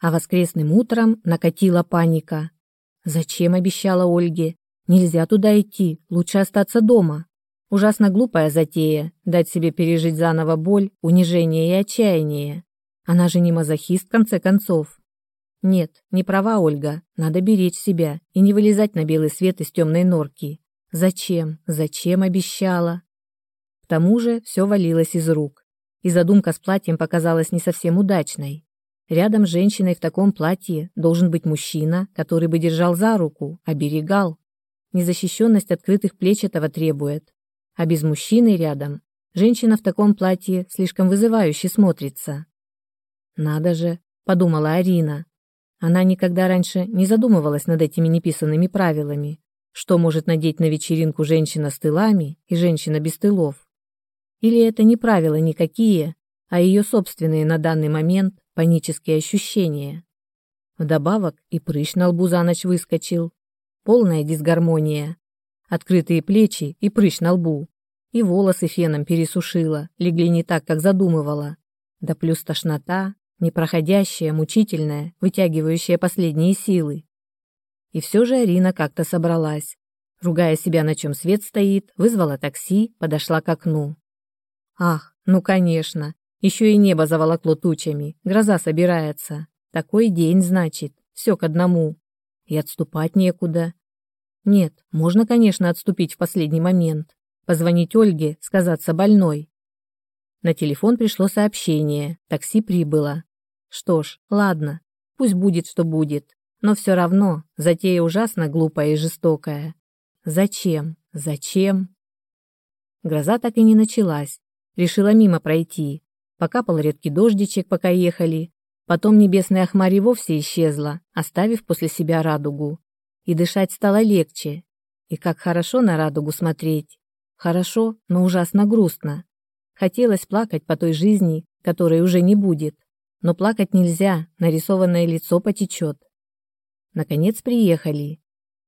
А воскресным утром накатила паника. Зачем обещала Ольге? Нельзя туда идти, лучше остаться дома. Ужасно глупая затея дать себе пережить заново боль, унижение и отчаяние. Она же не мазохист в конце концов. Нет, не права Ольга, надо беречь себя и не вылезать на белый свет из темной норки. Зачем? Зачем обещала? К тому же все валилось из рук. И задумка с платьем показалась не совсем удачной. Рядом с женщиной в таком платье должен быть мужчина, который бы держал за руку, оберегал. Незащищенность открытых плеч этого требует. А без мужчины рядом женщина в таком платье слишком вызывающе смотрится. «Надо же», — подумала Арина. Она никогда раньше не задумывалась над этими неписанными правилами, что может надеть на вечеринку женщина с тылами и женщина без тылов? Или это не правила никакие, а ее собственные на данный момент панические ощущения? Вдобавок и прыщ на лбу за ночь выскочил. Полная дисгармония. Открытые плечи и прыщ на лбу. И волосы феном пересушила, легли не так, как задумывала. Да плюс тошнота, непроходящая, мучительная, вытягивающая последние силы. И все же Арина как-то собралась. Ругая себя, на чем свет стоит, вызвала такси, подошла к окну. Ах, ну конечно, еще и небо заволокло тучами, гроза собирается. Такой день, значит, все к одному. И отступать некуда. Нет, можно, конечно, отступить в последний момент. Позвонить Ольге, сказаться больной. На телефон пришло сообщение, такси прибыло. Что ж, ладно, пусть будет, что будет. Но все равно затея ужасно глупая и жестокая. Зачем? Зачем? Гроза так и не началась. Решила мимо пройти. Покапал редкий дождичек, пока ехали. Потом небесная хмарь вовсе исчезла, оставив после себя радугу. И дышать стало легче. И как хорошо на радугу смотреть. Хорошо, но ужасно грустно. Хотелось плакать по той жизни, которой уже не будет. Но плакать нельзя, нарисованное лицо потечет. Наконец приехали.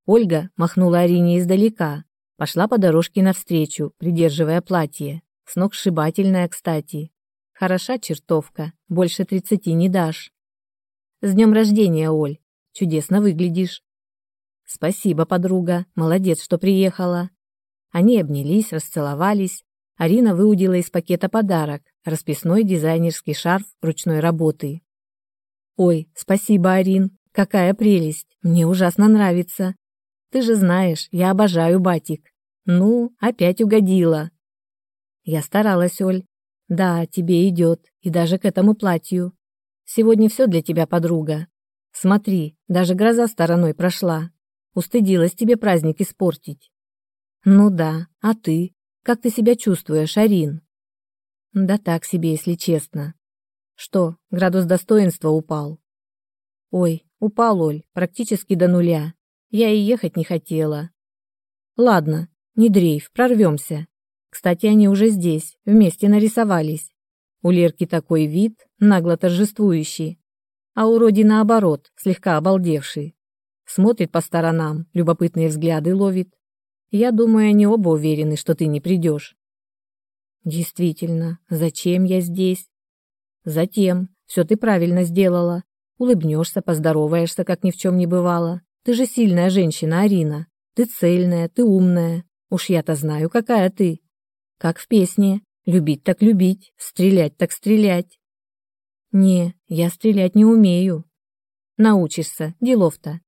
Ольга махнула Арине издалека, пошла по дорожке навстречу, придерживая платье. Сногсшибательное, кстати. Хороша чертовка, больше тридцати не дашь. С днем рождения, Оль. Чудесно выглядишь. Спасибо, подруга. Молодец, что приехала. Они обнялись, расцеловались. Арина выудила из пакета подарок – расписной дизайнерский шарф ручной работы. «Ой, спасибо, Арин. Какая прелесть! Мне ужасно нравится. Ты же знаешь, я обожаю батик. Ну, опять угодила. Я старалась, Оль. Да, тебе идет, и даже к этому платью. Сегодня все для тебя, подруга. Смотри, даже гроза стороной прошла. Устыдилась тебе праздник испортить. Ну да, а ты? Как ты себя чувствуешь, Арин? Да так себе, если честно. Что, градус достоинства упал? Ой, Упал, Оль, практически до нуля. Я и ехать не хотела. Ладно, не дрейф, прорвемся. Кстати, они уже здесь, вместе нарисовались. У Лерки такой вид, нагло торжествующий. А у Роди наоборот, слегка обалдевший. Смотрит по сторонам, любопытные взгляды ловит. Я думаю, они оба уверены, что ты не придешь. Действительно, зачем я здесь? Затем, все ты правильно сделала. Улыбнешься, поздороваешься, как ни в чем не бывало. Ты же сильная женщина, Арина. Ты цельная, ты умная. Уж я-то знаю, какая ты. Как в песне. Любить так любить, стрелять так стрелять. Не, я стрелять не умею. Научишься, делов-то.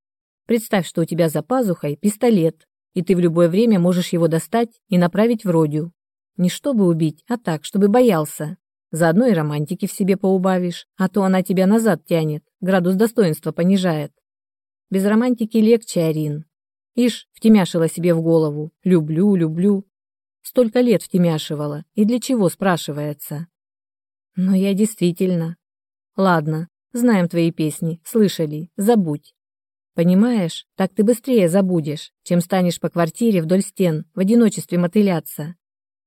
Представь, что у тебя за пазухой пистолет, и ты в любое время можешь его достать и направить в Родю. Не чтобы убить, а так, чтобы боялся. Заодно и романтики в себе поубавишь, а то она тебя назад тянет, градус достоинства понижает. Без романтики легче, Арин. Ишь, втемяшила себе в голову. Люблю, люблю. Столько лет втемяшивала. И для чего, спрашивается? Но я действительно... Ладно, знаем твои песни, слышали, забудь. Понимаешь, так ты быстрее забудешь, чем станешь по квартире вдоль стен в одиночестве мотыляться.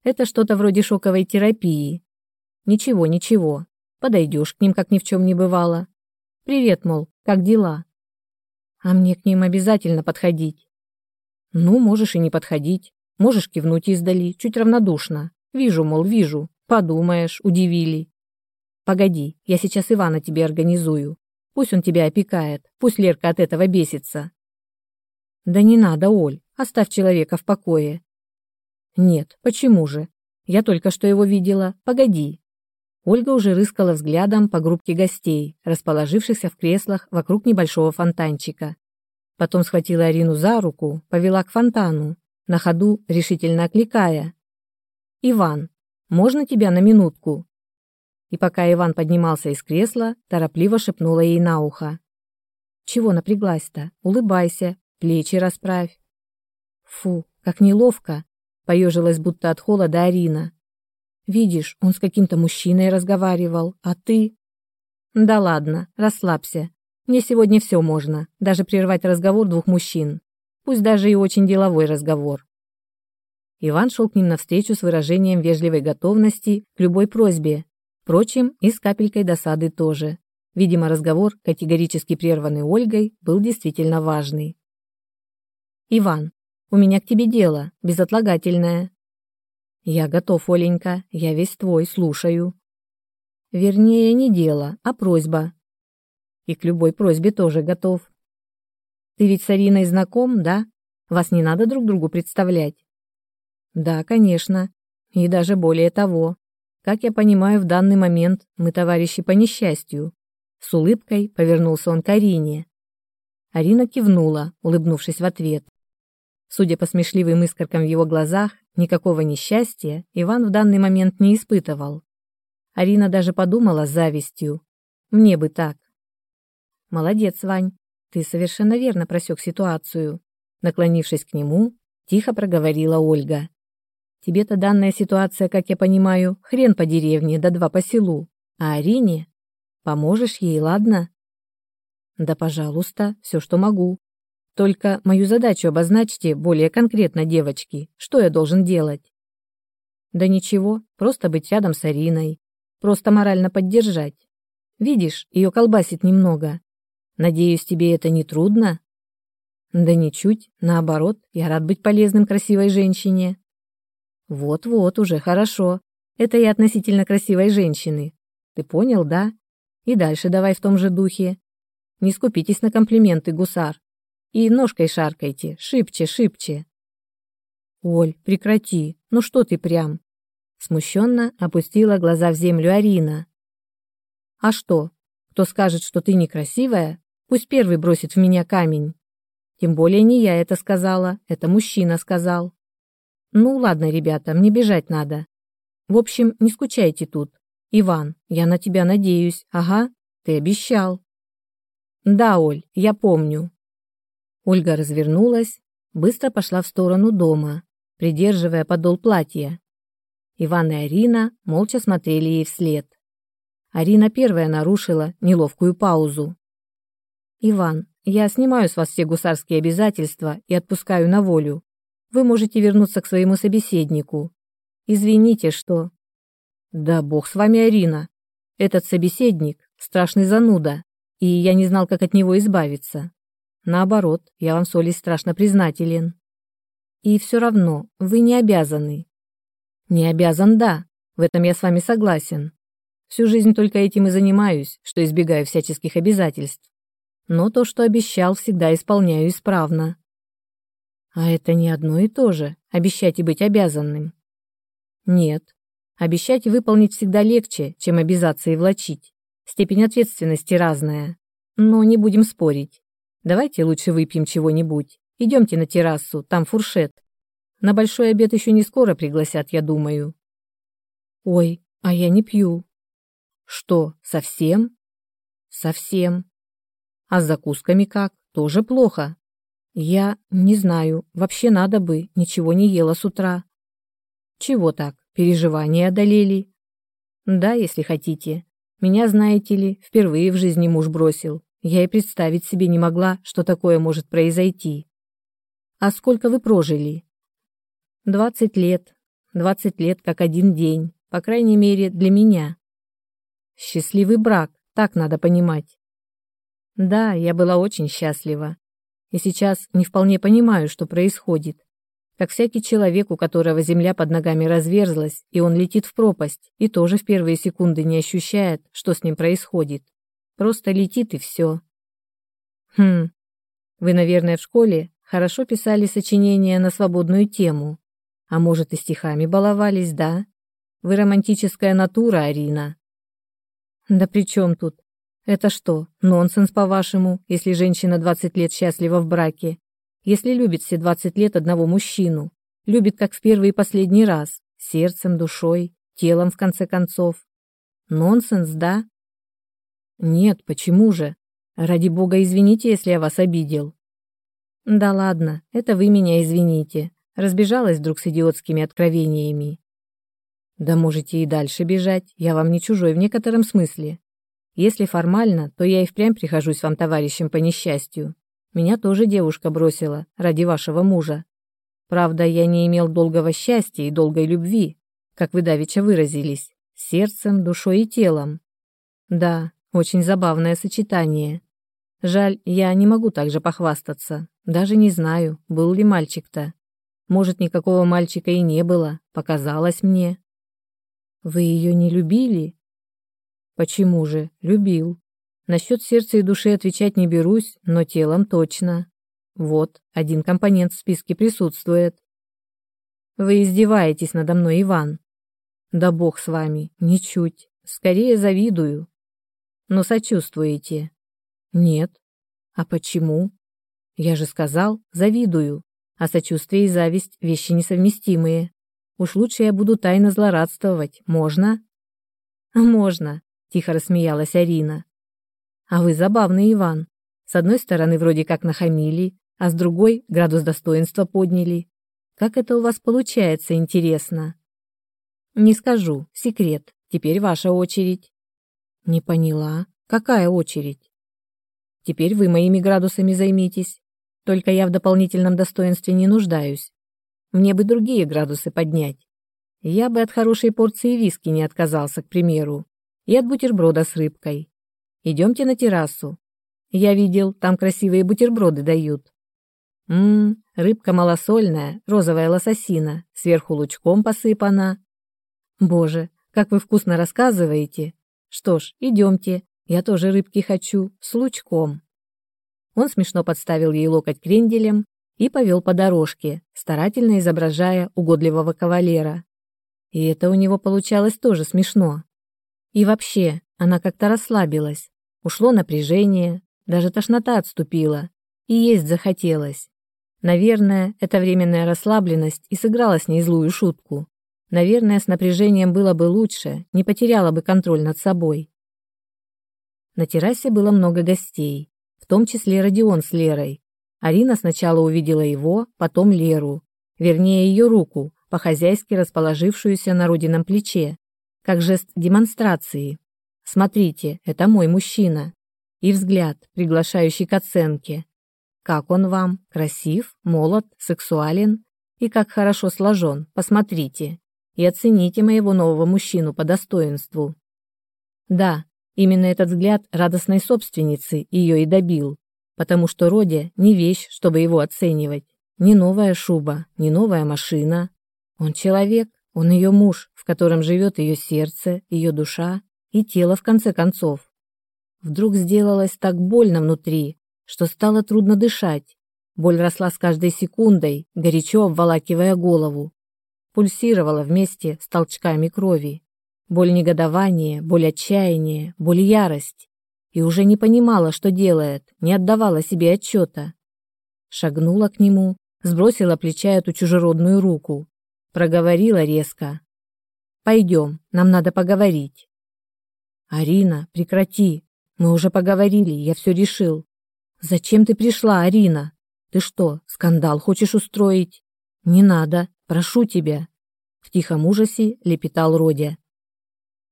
Это что-то вроде шоковой терапии, Ничего, ничего. Подойдешь к ним, как ни в чем не бывало. Привет, мол, как дела? А мне к ним обязательно подходить. Ну, можешь и не подходить. Можешь кивнуть издали, чуть равнодушно. Вижу, мол, вижу. Подумаешь, удивили. Погоди, я сейчас Ивана тебе организую. Пусть он тебя опекает, пусть Лерка от этого бесится. Да не надо, Оль, оставь человека в покое. Нет, почему же? Я только что его видела. Погоди. Ольга уже рыскала взглядом по группке гостей, расположившихся в креслах вокруг небольшого фонтанчика. Потом схватила Арину за руку, повела к фонтану, на ходу решительно окликая. «Иван, можно тебя на минутку?» И пока Иван поднимался из кресла, торопливо шепнула ей на ухо. «Чего напряглась-то? Улыбайся, плечи расправь». «Фу, как неловко!» — поежилась будто от холода Арина. «Видишь, он с каким-то мужчиной разговаривал, а ты...» «Да ладно, расслабься. Мне сегодня все можно, даже прервать разговор двух мужчин. Пусть даже и очень деловой разговор. Иван шел к ним навстречу с выражением вежливой готовности к любой просьбе. Впрочем, и с капелькой досады тоже. Видимо, разговор, категорически прерванный Ольгой, был действительно важный. «Иван, у меня к тебе дело, безотлагательное». «Я готов, Оленька, я весь твой, слушаю». «Вернее, не дело, а просьба и к любой просьбе тоже готов. Ты ведь с Ариной знаком, да? Вас не надо друг другу представлять. Да, конечно. И даже более того. Как я понимаю, в данный момент мы товарищи по несчастью. С улыбкой повернулся он к Арине. Арина кивнула, улыбнувшись в ответ. Судя по смешливым искоркам в его глазах, никакого несчастья Иван в данный момент не испытывал. Арина даже подумала с завистью. Мне бы так. Молодец, Вань. Ты совершенно верно просек ситуацию. Наклонившись к нему, тихо проговорила Ольга. Тебе-то данная ситуация, как я понимаю, хрен по деревне, да два по селу. А Арине? Поможешь ей, ладно? Да, пожалуйста, все, что могу. Только мою задачу обозначьте более конкретно, девочки. Что я должен делать? Да ничего, просто быть рядом с Ариной. Просто морально поддержать. Видишь, ее колбасит немного. Надеюсь, тебе это не трудно? Да ничуть, наоборот, я рад быть полезным красивой женщине. Вот-вот, уже хорошо. Это я относительно красивой женщины. Ты понял, да? И дальше давай в том же духе. Не скупитесь на комплименты, гусар. И ножкой шаркайте, шибче, шибче. Оль, прекрати. Ну что ты прям? Смущенно опустила глаза в землю Арина. А что? Кто скажет, что ты некрасивая, Пусть первый бросит в меня камень. Тем более не я это сказала, это мужчина сказал. Ну ладно, ребята, мне бежать надо. В общем, не скучайте тут. Иван, я на тебя надеюсь. Ага, ты обещал. Да, Оль, я помню. Ольга развернулась, быстро пошла в сторону дома, придерживая подол платья. Иван и Арина молча смотрели ей вслед. Арина первая нарушила неловкую паузу. Иван, я снимаю с вас все гусарские обязательства и отпускаю на волю. Вы можете вернуться к своему собеседнику. Извините, что... Да бог с вами, Арина. Этот собеседник — страшный зануда, и я не знал, как от него избавиться. Наоборот, я вам с Олей страшно признателен. И все равно, вы не обязаны. Не обязан, да, в этом я с вами согласен. Всю жизнь только этим и занимаюсь, что избегаю всяческих обязательств но то, что обещал, всегда исполняю исправно. А это не одно и то же, обещать и быть обязанным. Нет, обещать и выполнить всегда легче, чем обязаться и влачить. Степень ответственности разная. Но не будем спорить. Давайте лучше выпьем чего-нибудь. Идемте на террасу, там фуршет. На большой обед еще не скоро пригласят, я думаю. Ой, а я не пью. Что, совсем? Совсем. А с закусками как? Тоже плохо. Я не знаю, вообще надо бы, ничего не ела с утра. Чего так? Переживания одолели? Да, если хотите. Меня, знаете ли, впервые в жизни муж бросил. Я и представить себе не могла, что такое может произойти. А сколько вы прожили? Двадцать лет. Двадцать лет как один день, по крайней мере, для меня. Счастливый брак, так надо понимать. Да, я была очень счастлива. И сейчас не вполне понимаю, что происходит. Как всякий человек, у которого земля под ногами разверзлась, и он летит в пропасть, и тоже в первые секунды не ощущает, что с ним происходит. Просто летит и все. Хм, вы, наверное, в школе хорошо писали сочинения на свободную тему. А может, и стихами баловались, да? Вы романтическая натура, Арина. Да при чем тут? Это что, нонсенс, по-вашему, если женщина 20 лет счастлива в браке? Если любит все 20 лет одного мужчину? Любит, как в первый и последний раз? Сердцем, душой, телом, в конце концов? Нонсенс, да? Нет, почему же? Ради бога, извините, если я вас обидел. Да ладно, это вы меня извините. Разбежалась вдруг с идиотскими откровениями. Да можете и дальше бежать, я вам не чужой в некотором смысле. Если формально, то я и впрямь прихожусь вам товарищем по несчастью. Меня тоже девушка бросила ради вашего мужа. Правда, я не имел долгого счастья и долгой любви, как вы давеча выразились, сердцем, душой и телом. Да, очень забавное сочетание. Жаль, я не могу так же похвастаться. Даже не знаю, был ли мальчик-то. Может, никакого мальчика и не было, показалось мне. Вы ее не любили? Почему же? Любил. Насчет сердца и души отвечать не берусь, но телом точно. Вот, один компонент в списке присутствует. Вы издеваетесь надо мной, Иван. Да бог с вами, ничуть. Скорее завидую. Но сочувствуете. Нет. А почему? Я же сказал, завидую а сочувствие и зависть – вещи несовместимые. Уж лучше я буду тайно злорадствовать. Можно?» «Можно», – тихо рассмеялась Арина. «А вы забавный, Иван. С одной стороны вроде как нахамили, а с другой градус достоинства подняли. Как это у вас получается, интересно?» «Не скажу. Секрет. Теперь ваша очередь». «Не поняла. Какая очередь?» «Теперь вы моими градусами займитесь. Только я в дополнительном достоинстве не нуждаюсь. Мне бы другие градусы поднять. Я бы от хорошей порции виски не отказался, к примеру, и от бутерброда с рыбкой. Идемте на террасу. Я видел, там красивые бутерброды дают. Ммм, рыбка малосольная, розовая лососина, сверху лучком посыпана. Боже, как вы вкусно рассказываете. Что ж, идемте, я тоже рыбки хочу, с лучком. Он смешно подставил ей локоть кренделем и повел по дорожке, старательно изображая угодливого кавалера. И это у него получалось тоже смешно. И вообще, она как-то расслабилась. Ушло напряжение, даже тошнота отступила, и есть захотелось. Наверное, эта временная расслабленность и сыграла с ней злую шутку. Наверное, с напряжением было бы лучше, не потеряла бы контроль над собой. На террасе было много гостей в том числе Родион с Лерой. Арина сначала увидела его, потом Леру, вернее ее руку, по-хозяйски расположившуюся на Родином плече, как жест демонстрации. «Смотрите, это мой мужчина». И взгляд, приглашающий к оценке. Как он вам? Красив, молод, сексуален? И как хорошо сложен, посмотрите. И оцените моего нового мужчину по достоинству. Да, Именно этот взгляд радостной собственницы ее и добил, потому что Родя не вещь, чтобы его оценивать, не новая шуба, не новая машина. Он человек, он ее муж, в котором живет ее сердце, ее душа и тело в конце концов. Вдруг сделалось так больно внутри, что стало трудно дышать. Боль росла с каждой секундой, горячо обволакивая голову. Пульсировала вместе с толчками крови. Боль негодования, боль отчаяния, боль ярость. И уже не понимала, что делает, не отдавала себе отчета. Шагнула к нему, сбросила плеча эту чужеродную руку. Проговорила резко. «Пойдем, нам надо поговорить». «Арина, прекрати. Мы уже поговорили, я все решил. Зачем ты пришла, Арина? Ты что, скандал хочешь устроить? Не надо, прошу тебя». В тихом ужасе лепетал Родя.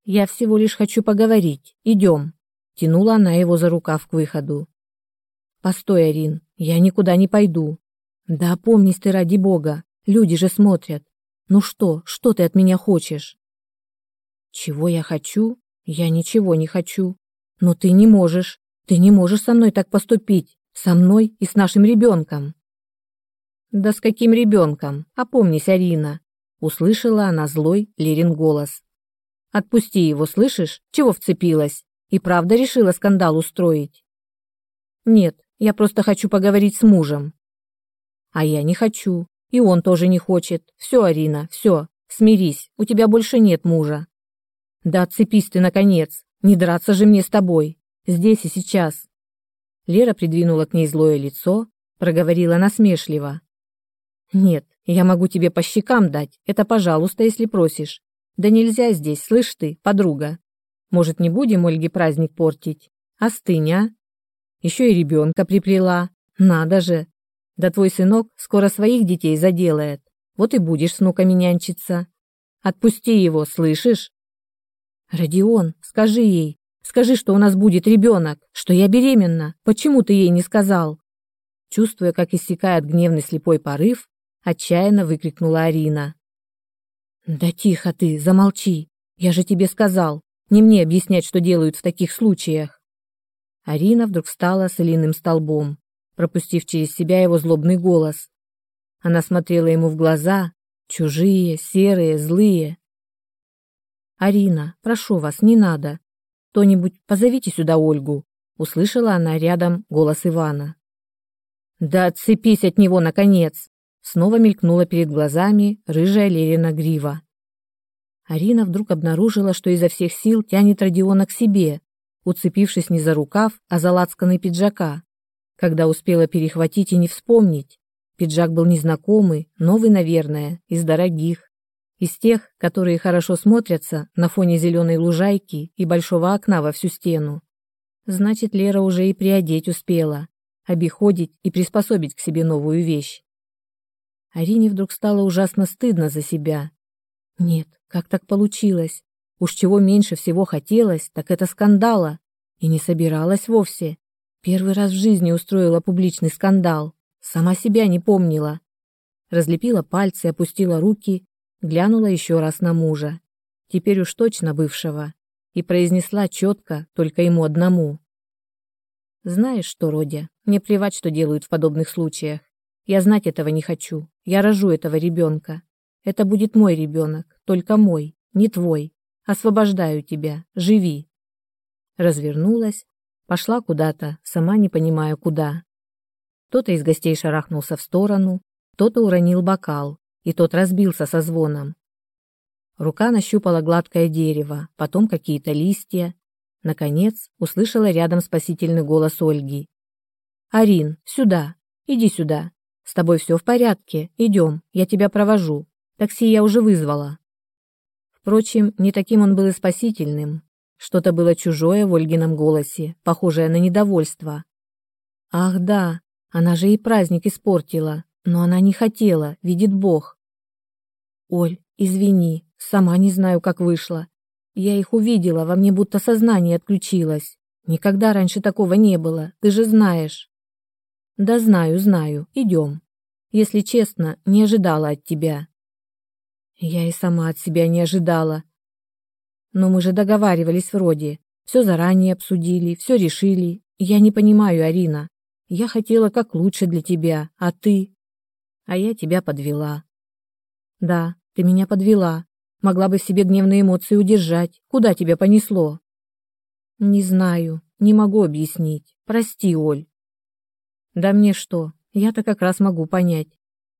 «Я всего лишь хочу поговорить. Идем». Тянула она его за рукав к выходу. «Постой, Арин, я никуда не пойду». «Да опомнись ты ради бога, люди же смотрят. Ну что, что ты от меня хочешь?» «Чего я хочу? Я ничего не хочу. Но ты не можешь. Ты не можешь со мной так поступить. Со мной и с нашим ребенком». «Да с каким ребенком? Опомнись, Арина!» Услышала она злой Лерин голос. Отпусти его, слышишь? Чего вцепилась? И правда решила скандал устроить? Нет, я просто хочу поговорить с мужем. А я не хочу. И он тоже не хочет. Все, Арина, все. Смирись, у тебя больше нет мужа. Да отцепись ты, наконец. Не драться же мне с тобой. Здесь и сейчас. Лера придвинула к ней злое лицо, проговорила насмешливо. Нет, я могу тебе по щекам дать. Это пожалуйста, если просишь. Да нельзя здесь, слышь ты, подруга. Может, не будем Ольге праздник портить? Остынь, а? Еще и ребенка приплела. Надо же. Да твой сынок скоро своих детей заделает. Вот и будешь с внуками нянчиться. Отпусти его, слышишь? Родион, скажи ей. Скажи, что у нас будет ребенок, что я беременна. Почему ты ей не сказал? Чувствуя, как иссякает гневный слепой порыв, отчаянно выкрикнула Арина. Да тихо ты, замолчи. Я же тебе сказал, не мне объяснять, что делают в таких случаях. Арина вдруг встала с Илиным столбом, пропустив через себя его злобный голос. Она смотрела ему в глаза, чужие, серые, злые. «Арина, прошу вас, не надо. Кто-нибудь позовите сюда Ольгу», — услышала она рядом голос Ивана. «Да отцепись от него, наконец!» Снова мелькнула перед глазами рыжая Лерина грива. Арина вдруг обнаружила, что изо всех сил тянет Родиона к себе, уцепившись не за рукав, а за лацканы пиджака. Когда успела перехватить и не вспомнить, Пиджак был незнакомый, новый, наверное, из дорогих. Из тех, которые хорошо смотрятся на фоне зеленой лужайки и большого окна во всю стену. Значит, Лера уже и приодеть успела, обиходить и приспособить к себе новую вещь. Арине вдруг стало ужасно стыдно за себя. Нет, как так получилось? Уж чего меньше всего хотелось, так это скандала. И не собиралась вовсе. Первый раз в жизни устроила публичный скандал. Сама себя не помнила. Разлепила пальцы, опустила руки, глянула еще раз на мужа, теперь уж точно бывшего, и произнесла четко, только ему одному. «Знаешь что, Родя, мне плевать, что делают в подобных случаях. Я знать этого не хочу. Я рожу этого ребенка. Это будет мой ребенок, только мой, не твой. Освобождаю тебя, живи». Развернулась, пошла куда-то, сама не понимая куда. Кто-то из гостей шарахнулся в сторону, кто-то уронил бокал, и тот разбился со звоном. Рука нащупала гладкое дерево, потом какие-то листья. Наконец, услышала рядом спасительный голос Ольги. «Арин, сюда! Иди сюда! С тобой все в порядке, идем, я тебя провожу. Такси я уже вызвала». Впрочем, не таким он был и спасительным. Что-то было чужое в Ольгином голосе, похожее на недовольство. «Ах да, она же и праздник испортила, но она не хотела, видит Бог. Оль, извини, сама не знаю, как вышло. Я их увидела, во мне будто сознание отключилось. Никогда раньше такого не было, ты же знаешь. Да знаю, знаю, идем. Если честно, не ожидала от тебя. Я и сама от себя не ожидала. Но мы же договаривались вроде. Все заранее обсудили, все решили. Я не понимаю, Арина. Я хотела как лучше для тебя, а ты... А я тебя подвела. Да, ты меня подвела. Могла бы себе гневные эмоции удержать. Куда тебя понесло? Не знаю, не могу объяснить. Прости, Оль. Да мне что, я-то как раз могу понять.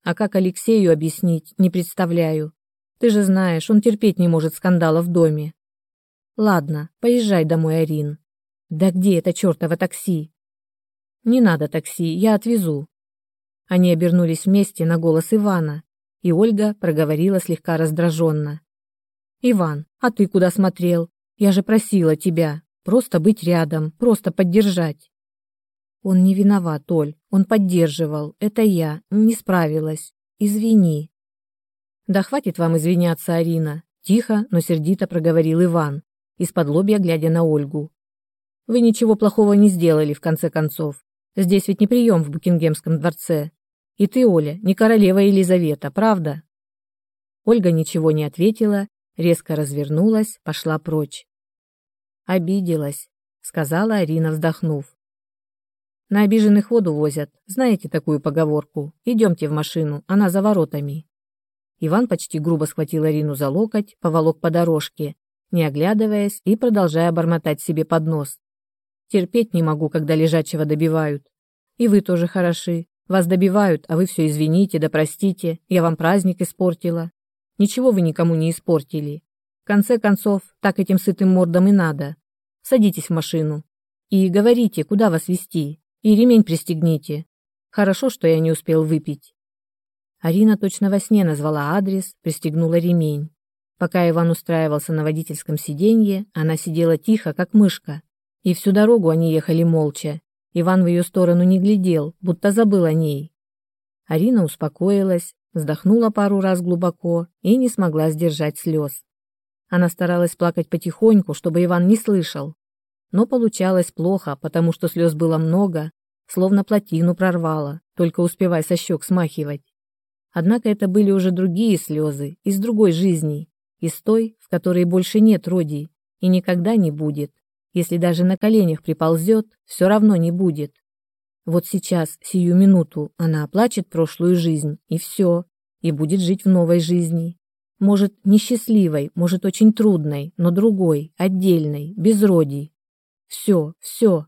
А как Алексею объяснить, не представляю. Ты же знаешь, он терпеть не может скандала в доме. Ладно, поезжай домой, Арин. Да где это чертово такси? «Не надо такси, я отвезу». Они обернулись вместе на голос Ивана, и Ольга проговорила слегка раздраженно. «Иван, а ты куда смотрел? Я же просила тебя. Просто быть рядом, просто поддержать». «Он не виноват, Оль, он поддерживал. Это я, не справилась. Извини». «Да хватит вам извиняться, Арина», — тихо, но сердито проговорил Иван, из-под лобья глядя на Ольгу. «Вы ничего плохого не сделали, в конце концов. Здесь ведь не прием в Букингемском дворце. И ты, Оля, не королева Елизавета, правда?» Ольга ничего не ответила, резко развернулась, пошла прочь. «Обиделась», — сказала Арина, вздохнув. «На обиженных воду возят. Знаете такую поговорку? Идемте в машину, она за воротами». Иван почти грубо схватил Арину за локоть, поволок по дорожке, не оглядываясь и продолжая бормотать себе под нос. Терпеть не могу, когда лежачего добивают. И вы тоже хороши. Вас добивают, а вы все извините, да простите, я вам праздник испортила. Ничего вы никому не испортили. В конце концов, так этим сытым мордам и надо. Садитесь в машину. И говорите, куда вас везти. И ремень пристегните. Хорошо, что я не успел выпить. Арина точно во сне назвала адрес, пристегнула ремень. Пока Иван устраивался на водительском сиденье, она сидела тихо, как мышка. И всю дорогу они ехали молча, Иван в ее сторону не глядел, будто забыл о ней. Арина успокоилась, вздохнула пару раз глубоко и не смогла сдержать слез. Она старалась плакать потихоньку, чтобы Иван не слышал. Но получалось плохо, потому что слез было много, словно плотину прорвало, только успевай со щек смахивать. Однако это были уже другие слезы, из другой жизни, из той, в которой больше нет Роди и никогда не будет. Если даже на коленях приползет, все равно не будет. Вот сейчас, сию минуту, она оплачет прошлую жизнь, и все, и будет жить в новой жизни. Может, несчастливой, может, очень трудной, но другой, отдельной, без роди. Все, все.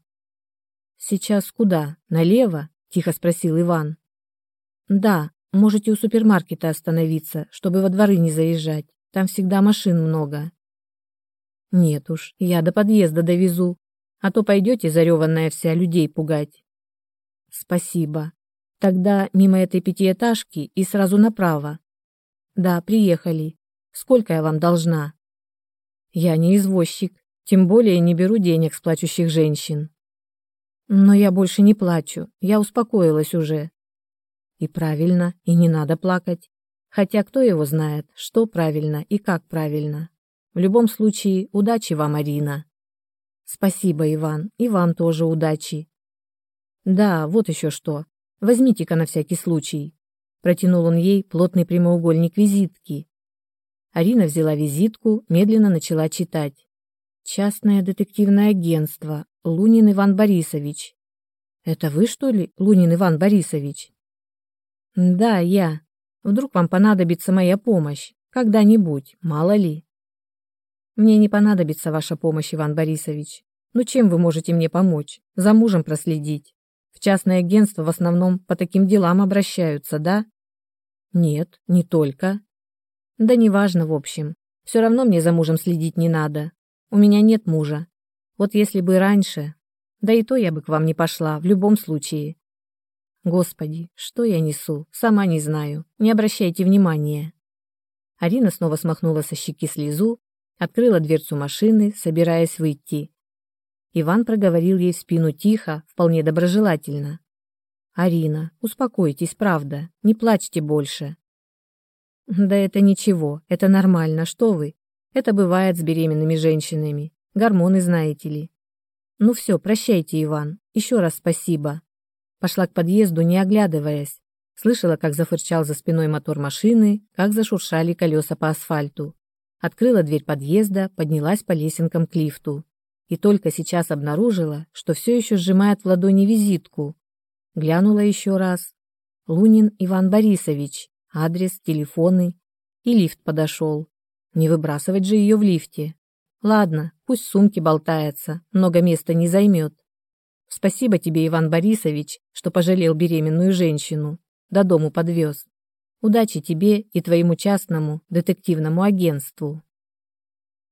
Сейчас куда? Налево? Тихо спросил Иван. Да, можете у супермаркета остановиться, чтобы во дворы не заезжать. Там всегда машин много. Нет уж, я до подъезда довезу, а то пойдете зареванная вся людей пугать. Спасибо. Тогда мимо этой пятиэтажки и сразу направо. Да, приехали. Сколько я вам должна? Я не извозчик, тем более не беру денег с плачущих женщин. Но я больше не плачу, я успокоилась уже. И правильно, и не надо плакать. Хотя кто его знает, что правильно и как правильно. В любом случае, удачи вам, Арина. Спасибо, Иван, и вам тоже удачи. Да, вот еще что. Возьмите-ка на всякий случай. Протянул он ей плотный прямоугольник визитки. Арина взяла визитку, медленно начала читать. Частное детективное агентство. Лунин Иван Борисович. Это вы, что ли, Лунин Иван Борисович? Да, я. Вдруг вам понадобится моя помощь. Когда-нибудь, мало ли. Мне не понадобится ваша помощь, Иван Борисович. Ну чем вы можете мне помочь? За мужем проследить. В частное агентство в основном по таким делам обращаются, да? Нет, не только. Да неважно, в общем. Все равно мне за мужем следить не надо. У меня нет мужа. Вот если бы раньше... Да и то я бы к вам не пошла, в любом случае. Господи, что я несу? Сама не знаю. Не обращайте внимания. Арина снова смахнула со щеки слезу открыла дверцу машины, собираясь выйти. Иван проговорил ей в спину тихо, вполне доброжелательно. «Арина, успокойтесь, правда, не плачьте больше». «Да это ничего, это нормально, что вы. Это бывает с беременными женщинами. Гормоны знаете ли». «Ну все, прощайте, Иван. Еще раз спасибо». Пошла к подъезду, не оглядываясь. Слышала, как зафырчал за спиной мотор машины, как зашуршали колеса по асфальту открыла дверь подъезда, поднялась по лесенкам к лифту. И только сейчас обнаружила, что все еще сжимает в ладони визитку. Глянула еще раз. Лунин Иван Борисович, адрес, телефоны. И лифт подошел. Не выбрасывать же ее в лифте. Ладно, пусть в сумке болтается, много места не займет. Спасибо тебе, Иван Борисович, что пожалел беременную женщину. До дому подвез. Удачи тебе и твоему частному детективному агентству.